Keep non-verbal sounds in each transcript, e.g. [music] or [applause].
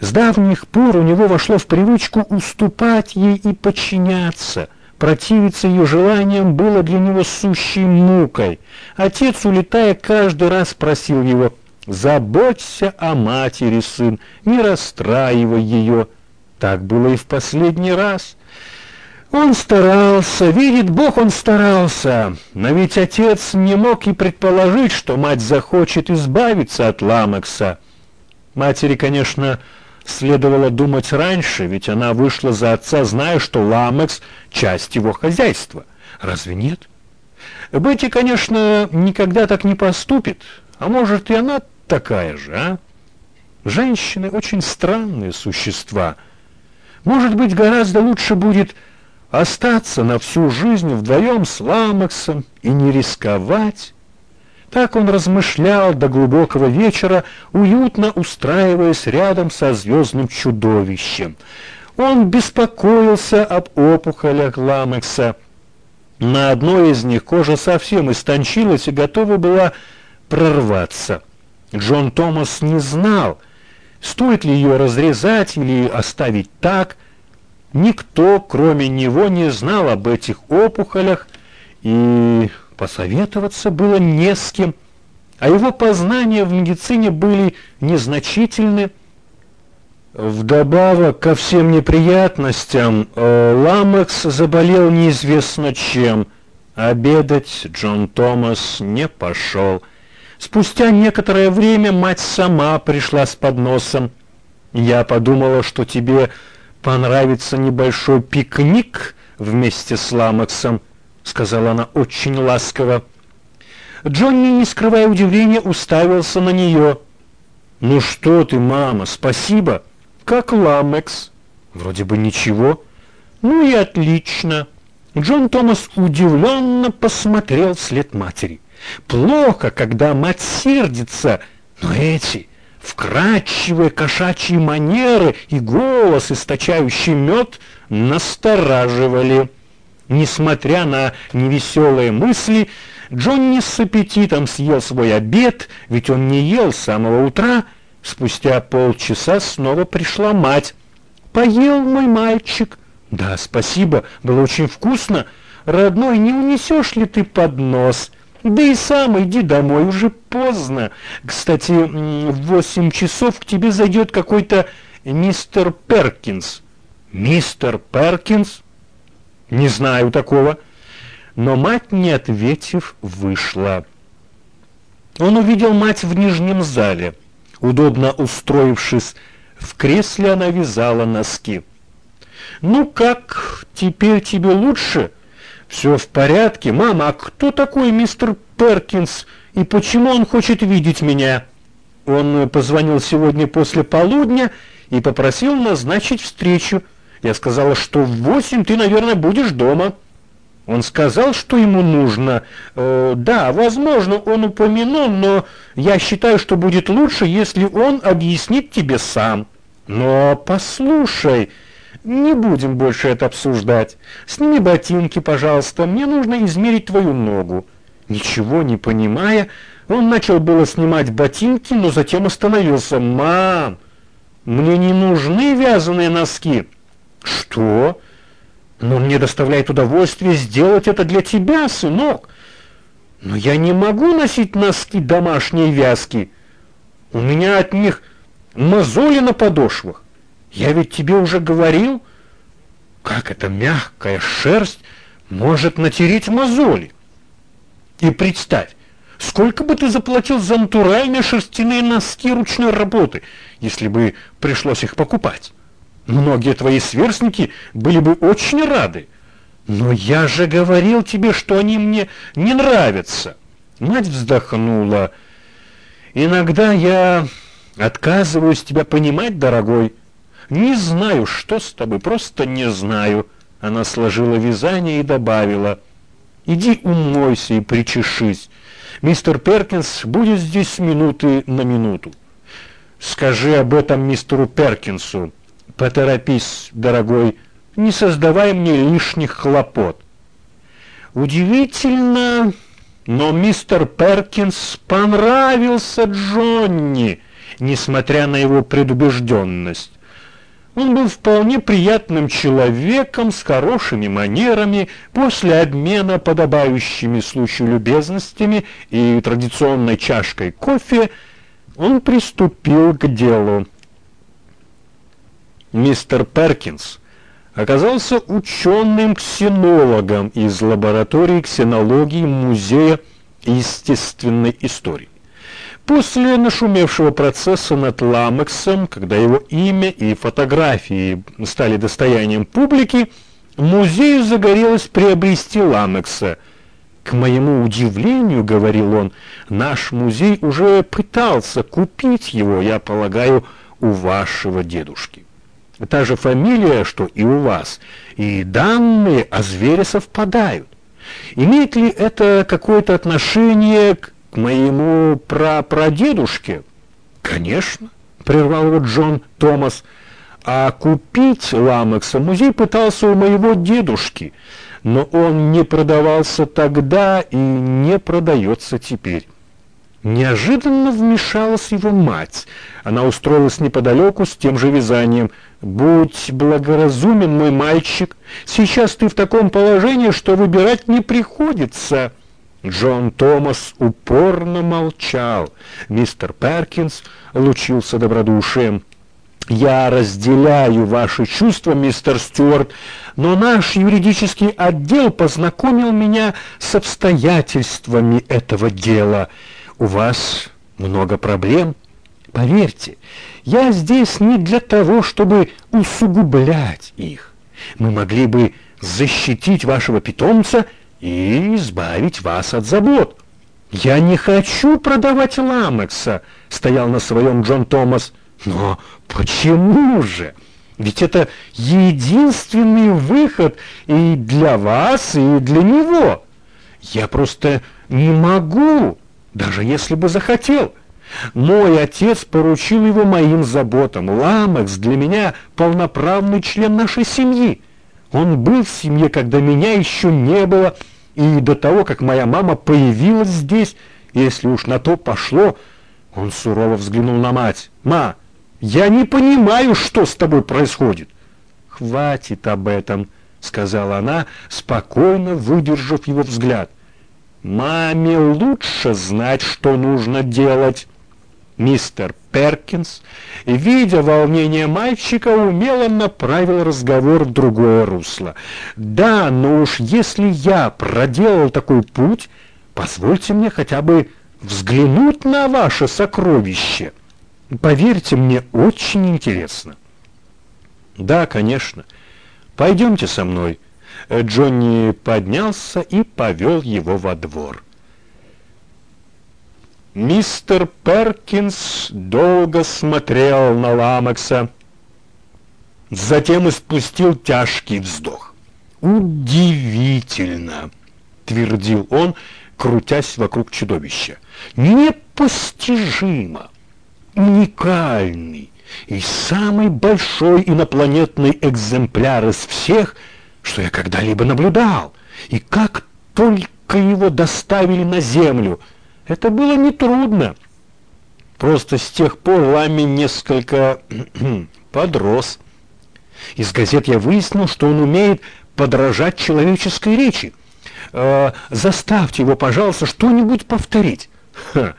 С давних пор у него вошло в привычку уступать ей и подчиняться. Противиться ее желаниям было для него сущей мукой. Отец, улетая, каждый раз просил его «Заботься о матери, сын, не расстраивай ее». Так было и в последний раз. Он старался, видит Бог, он старался, но ведь отец не мог и предположить, что мать захочет избавиться от Ламекса. Матери, конечно, следовало думать раньше, ведь она вышла за отца, зная, что Ламекс — часть его хозяйства. Разве нет? Бетти, конечно, никогда так не поступит, а может и она такая же, а? Женщины очень странные существа. Может быть, гораздо лучше будет остаться на всю жизнь вдвоем с Ламексом и не рисковать. Так он размышлял до глубокого вечера, уютно устраиваясь рядом со звездным чудовищем. Он беспокоился об опухолях Ламекса. На одной из них кожа совсем истончилась и готова была прорваться. Джон Томас не знал, стоит ли ее разрезать или оставить так – Никто, кроме него, не знал об этих опухолях, и посоветоваться было не с кем, а его познания в медицине были незначительны. Вдобавок ко всем неприятностям, э, Ламекс заболел неизвестно чем. Обедать Джон Томас не пошел. Спустя некоторое время мать сама пришла с подносом. «Я подумала, что тебе понравится небольшой пикник вместе с Ламаксом», — сказала она очень ласково. Джонни, не скрывая удивления, уставился на нее. «Ну что ты, мама, спасибо. Как Ламекс?» «Вроде бы ничего». «Ну и отлично». Джон Томас удивленно посмотрел вслед матери. «Плохо, когда мать сердится, но эти вкрадчивые кошачьи манеры и голос, источающий мед, настораживали. Несмотря на невеселые мысли, Джонни с аппетитом съел свой обед, ведь он не ел с самого утра. Спустя полчаса снова пришла мать. «Поел мой мальчик?» «Да, спасибо, было очень вкусно. Родной, не унесешь ли ты поднос?» Да и сам иди домой, уже поздно. Кстати, в восемь часов к тебе зайдет какой-то мистер Перкинс. Мистер Перкинс? Не знаю такого. Но мать, не ответив, вышла. Он увидел мать в нижнем зале. Удобно устроившись в кресле, она вязала носки. «Ну как, теперь тебе лучше?» «Все в порядке. Мама, а кто такой мистер Перкинс и почему он хочет видеть меня?» Он позвонил сегодня после полудня и попросил назначить встречу. Я сказала, что в восемь ты, наверное, будешь дома. Он сказал, что ему нужно. Э, да, возможно, он упомянул, но я считаю, что будет лучше, если он объяснит тебе сам. Но послушай... Не будем больше это обсуждать. Сними ботинки, пожалуйста, мне нужно измерить твою ногу. Ничего не понимая, он начал было снимать ботинки, но затем остановился. Мам, мне не нужны вязаные носки. Что? Но мне доставляет удовольствие сделать это для тебя, сынок. Но я не могу носить носки домашней вязки. У меня от них мозоли на подошвах. Я ведь тебе уже говорил, как эта мягкая шерсть может натереть мозоли. И представь, сколько бы ты заплатил за натуральные шерстяные носки ручной работы, если бы пришлось их покупать. Многие твои сверстники были бы очень рады. Но я же говорил тебе, что они мне не нравятся. Мать вздохнула. Иногда я отказываюсь тебя понимать, дорогой. «Не знаю, что с тобой, просто не знаю». Она сложила вязание и добавила. «Иди умойся и причешись. Мистер Перкинс будет здесь минуты на минуту. Скажи об этом мистеру Перкинсу. Поторопись, дорогой, не создавай мне лишних хлопот». Удивительно, но мистер Перкинс понравился Джонни несмотря на его предубежденность. Он был вполне приятным человеком с хорошими манерами. После обмена подобающими случаю любезностями и традиционной чашкой кофе он приступил к делу. Мистер Перкинс оказался ученым-ксенологом из лаборатории ксенологии Музея естественной истории. После нашумевшего процесса над Ламексом, когда его имя и фотографии стали достоянием публики, музею загорелось приобрести Ламекса. К моему удивлению, говорил он, наш музей уже пытался купить его, я полагаю, у вашего дедушки. Та же фамилия, что и у вас, и данные о звере совпадают. Имеет ли это какое-то отношение к моему прапрадедушке? Конечно, прервал его Джон Томас. А купить Ламекса музей пытался у моего дедушки, но он не продавался тогда и не продается теперь. Неожиданно вмешалась его мать. Она устроилась неподалеку с тем же вязанием. «Будь благоразумен, мой мальчик, сейчас ты в таком положении, что выбирать не приходится». Джон Томас упорно молчал. Мистер Перкинс лучился добродушием. «Я разделяю ваши чувства, мистер Стюарт, но наш юридический отдел познакомил меня с обстоятельствами этого дела. У вас много проблем. Поверьте, я здесь не для того, чтобы усугублять их. Мы могли бы защитить вашего питомца – и избавить вас от забот. Я не хочу продавать Ламекса, стоял на своем Джон Томас. Но почему же? Ведь это единственный выход и для вас, и для него. Я просто не могу, даже если бы захотел. Мой отец поручил его моим заботам. Ламекс для меня полноправный член нашей семьи. Он был в семье, когда меня еще не было, и до того, как моя мама появилась здесь, если уж на то пошло, он сурово взглянул на мать. «Ма, я не понимаю, что с тобой происходит». «Хватит об этом», — сказала она, спокойно выдержав его взгляд. «Маме лучше знать, что нужно делать». Мистер Перкинс, видя волнение мальчика, умело направил разговор в другое русло. «Да, но уж если я проделал такой путь, позвольте мне хотя бы взглянуть на ваше сокровище. Поверьте, мне очень интересно». «Да, конечно. Пойдемте со мной». Джонни поднялся и повел его во двор. Мистер Перкинс долго смотрел на Ламекса, затем испустил тяжкий вздох. «Удивительно!» — твердил он, крутясь вокруг чудовища. «Непостижимо! Уникальный и самый большой инопланетный экземпляр из всех, что я когда-либо наблюдал. И как только его доставили на Землю — это было нетрудно. Просто с тех пор Лами несколько [clears throat] подрос. Из газет я выяснил, что он умеет подражать человеческой речи. Э, заставьте его, пожалуйста, что-нибудь повторить. Ха,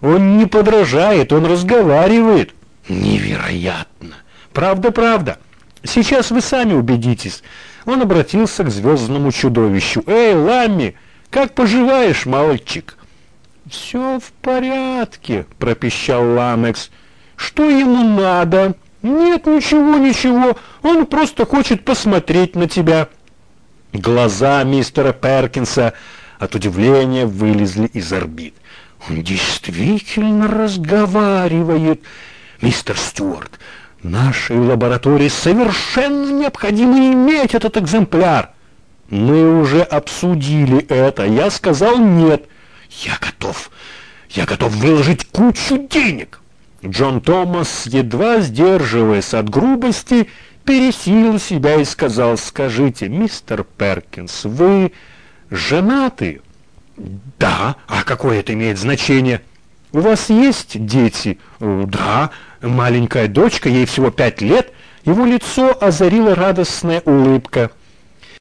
он не подражает, он разговаривает. Невероятно. Правда, правда. Сейчас вы сами убедитесь. Он обратился к звездному чудовищу. Эй, Ламми, как поживаешь, мальчик? «Все в порядке», — пропищал Ламекс. «Что ему надо?» «Нет, ничего, ничего. Он просто хочет посмотреть на тебя». Глаза мистера Перкинса от удивления вылезли из орбит. «Он действительно разговаривает, мистер Стюарт. Нашей лаборатории совершенно необходимо иметь этот экземпляр». «Мы уже обсудили это. Я сказал нет». «Я готов, я готов выложить кучу денег!» Джон Томас, едва сдерживаясь от грубости, пересилил себя и сказал, «Скажите, мистер Перкинс, вы женаты?» «Да, а какое это имеет значение?» У вас есть дети? Да, маленькая дочка, ей всего пять лет. Его лицо озарила радостная улыбка –